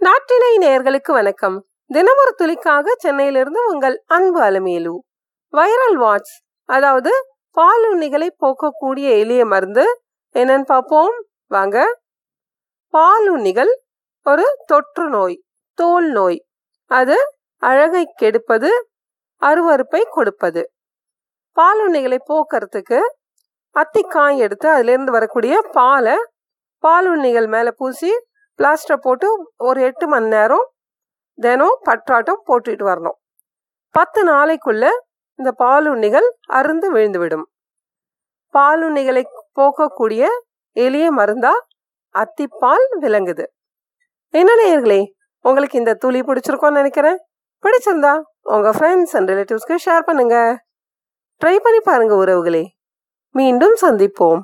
நாட்டினை நேர்களுக்கு வணக்கம். தினமொரு துளிக்காக சென்னையிலிருந்து உங்கள் அன்பு அலமேலு வைரல் வாட்ஸ் அதாவது பால் உண்ணிகளை போக்கக்கூடிய எளிய மருந்து. என்னன்னு பார்ப்போம். வாங்க. பால் உண்ணிகள் ஒரு தொற்று நோய் தோல் நோய். அது அழகை கெடுப்பது அருவருப்பை கொடுப்பது. பால் உண்ணிகளை போக்குறதுக்கு அத்திக்காய் எடுத்து அதிலிருந்து வரக்கூடிய பாலை பால் உண்ணிகள் மேலே பூசி பிளாஸ்டர் போட்டு ஒரு எட்டு மணி நேரம் தினம் பற்றாட்டம் போட்டுட்டு வரணும். பத்து நாளைக்குள்ள இந்த பாலுண்ணிகள் அருந்து விழுந்துவிடும். பாலுண்ணிகளை போக்கக்கூடிய எளிய மருந்தா அத்திப்பால் விளங்குது என்ன நேயர்களே உங்களுக்கு இந்த துளி பிடிச்சிருக்கோன்னு நினைக்கிறேன். பிடிச்சிருந்தா உங்க ஃப்ரெண்ட்ஸ் அண்ட் ரிலேட்டிவ்ஸ்க்கு ஷேர் பண்ணுங்க. ட்ரை பண்ணி பாருங்க உறவுகளே. மீண்டும் சந்திப்போம்.